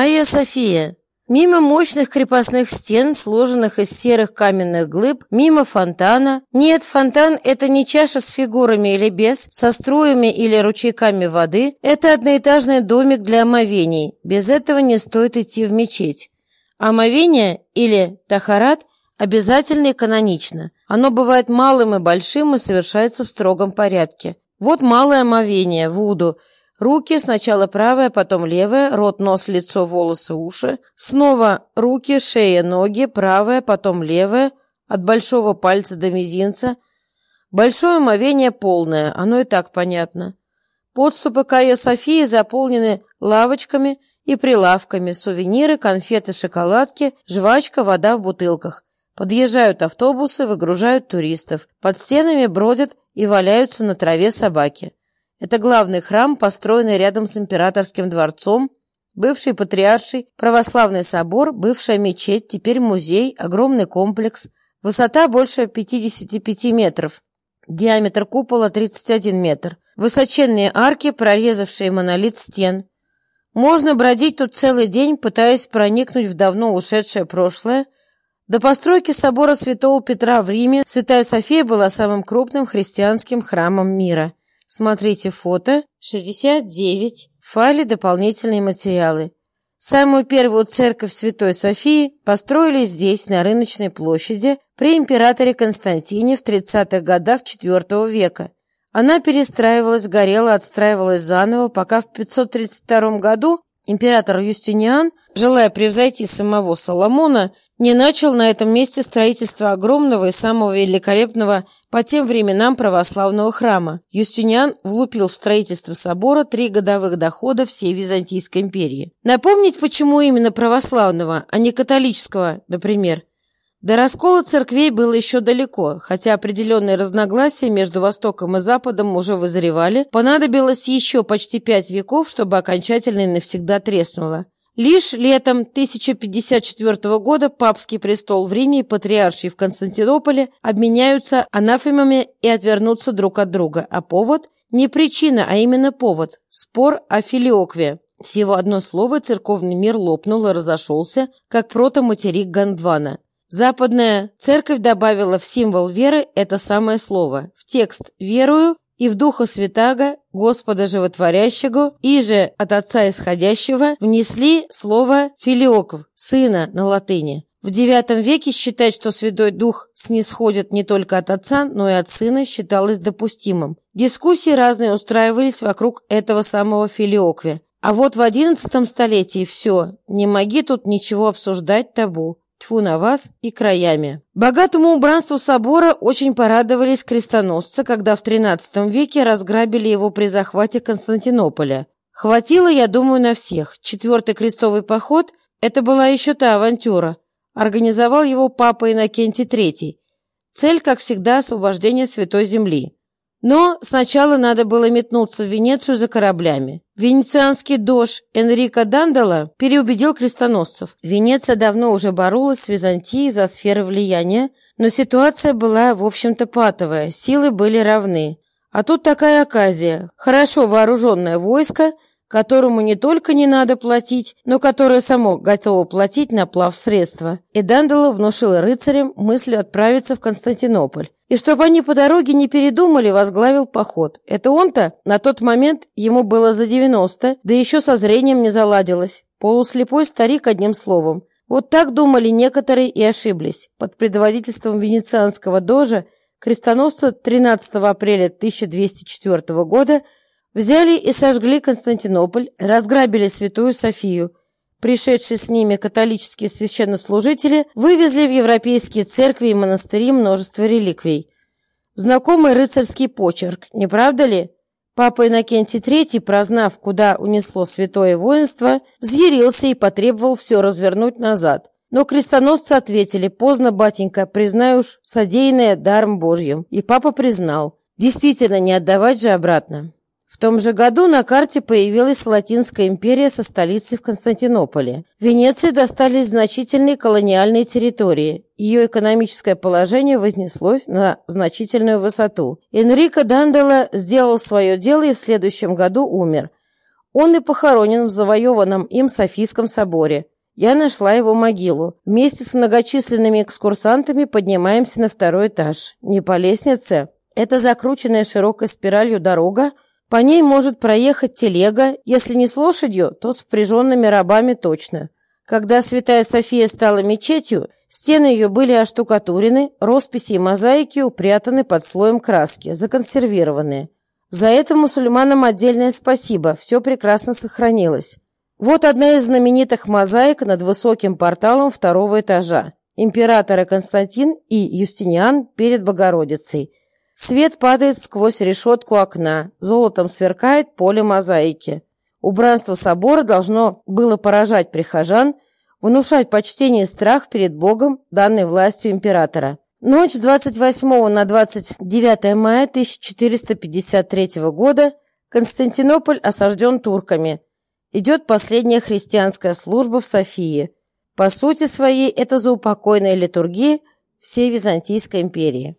Айя София. Мимо мощных крепостных стен, сложенных из серых каменных глыб, мимо фонтана. Нет, фонтан – это не чаша с фигурами или без, со струями или ручейками воды. Это одноэтажный домик для омовений. Без этого не стоит идти в мечеть. Омовение или тахарат обязательно и канонично. Оно бывает малым и большим и совершается в строгом порядке. Вот малое омовение, вуду – Руки, сначала правая, потом левая, рот, нос, лицо, волосы, уши. Снова руки, шея, ноги, правая, потом левая, от большого пальца до мизинца. Большое омовение полное, оно и так понятно. Подступы к Айя Софии заполнены лавочками и прилавками, сувениры, конфеты, шоколадки, жвачка, вода в бутылках. Подъезжают автобусы, выгружают туристов. Под стенами бродят и валяются на траве собаки. Это главный храм, построенный рядом с императорским дворцом, бывший патриарший, православный собор, бывшая мечеть, теперь музей, огромный комплекс. Высота больше 55 метров, диаметр купола 31 метр. Высоченные арки, прорезавшие монолит стен. Можно бродить тут целый день, пытаясь проникнуть в давно ушедшее прошлое. До постройки собора святого Петра в Риме Святая София была самым крупным христианским храмом мира – Смотрите фото 69 в файле «Дополнительные материалы». Самую первую церковь Святой Софии построили здесь, на рыночной площади, при императоре Константине в 30-х годах IV века. Она перестраивалась, горела, отстраивалась заново, пока в 532 году император Юстиниан, желая превзойти самого Соломона, не начал на этом месте строительство огромного и самого великолепного по тем временам православного храма. Юстиниан влупил в строительство собора три годовых дохода всей Византийской империи. Напомнить, почему именно православного, а не католического, например. До раскола церквей было еще далеко, хотя определенные разногласия между Востоком и Западом уже вызревали, понадобилось еще почти пять веков, чтобы окончательно и навсегда треснуло. Лишь летом 1054 года папский престол в Риме и патриарший в Константинополе обменяются анафемами и отвернутся друг от друга, а повод – не причина, а именно повод – спор о филиокве. Всего одно слово, церковный мир лопнул и разошелся, как протоматерик Гондвана. Западная церковь добавила в символ веры это самое слово. В текст «верую» и в Духа Святаго, Господа Животворящего, и же от Отца Исходящего внесли слово «филиокв» – «сына» на латыни. В IX веке считать, что Святой Дух снисходит не только от Отца, но и от Сына, считалось допустимым. Дискуссии разные устраивались вокруг этого самого филиокве. А вот в XI столетии все, не моги тут ничего обсуждать табу. Тьфу на вас и краями. Богатому убранству собора очень порадовались крестоносцы, когда в XIII веке разграбили его при захвате Константинополя. Хватило, я думаю, на всех. Четвертый крестовый поход – это была еще та авантюра. Организовал его папа Иннокентий III. Цель, как всегда, освобождение Святой Земли. Но сначала надо было метнуться в Венецию за кораблями. Венецианский дож Энрико Дандала переубедил крестоносцев. Венеция давно уже боролась с Византией за сферы влияния, но ситуация была, в общем-то, патовая, силы были равны. А тут такая оказия. Хорошо вооруженное войско – которому не только не надо платить, но которое само готово платить на плав средства. И Дандала внушил рыцарям мысль отправиться в Константинополь. И чтобы они по дороге не передумали, возглавил поход. Это он-то? На тот момент ему было за 90, да еще со зрением не заладилось. Полуслепой старик одним словом. Вот так думали некоторые и ошиблись. Под предводительством венецианского дожа крестоносцы 13 апреля 1204 года – Взяли и сожгли Константинополь, разграбили Святую Софию. Пришедшие с ними католические священнослужители вывезли в европейские церкви и монастыри множество реликвий. Знакомый рыцарский почерк, не правда ли? Папа Иннокентий III, прознав, куда унесло святое воинство, взъярился и потребовал все развернуть назад. Но крестоносцы ответили, поздно, батенька, признаю уж содеянное даром Божьим. И папа признал. Действительно, не отдавать же обратно. В том же году на карте появилась Латинская империя со столицей в Константинополе. Венеции достались значительные колониальные территории. Ее экономическое положение вознеслось на значительную высоту. Энрико Дандела сделал свое дело и в следующем году умер. Он и похоронен в завоеванном им Софийском соборе. Я нашла его могилу. Вместе с многочисленными экскурсантами поднимаемся на второй этаж. Не по лестнице. Это закрученная широкой спиралью дорога. По ней может проехать телега. Если не с лошадью, то с впряженными рабами точно. Когда Святая София стала мечетью, стены ее были оштукатурены, росписи и мозаики упрятаны под слоем краски, законсервированные. За это мусульманам отдельное спасибо, все прекрасно сохранилось. Вот одна из знаменитых мозаик над высоким порталом второго этажа. Императоры Константин и Юстиниан перед Богородицей. Свет падает сквозь решетку окна, золотом сверкает поле мозаики. Убранство собора должно было поражать прихожан, внушать почтение и страх перед Богом, данной властью императора. Ночь с 28 на 29 мая 1453 года Константинополь осажден турками. Идет последняя христианская служба в Софии. По сути своей это заупокойная литургия всей Византийской империи.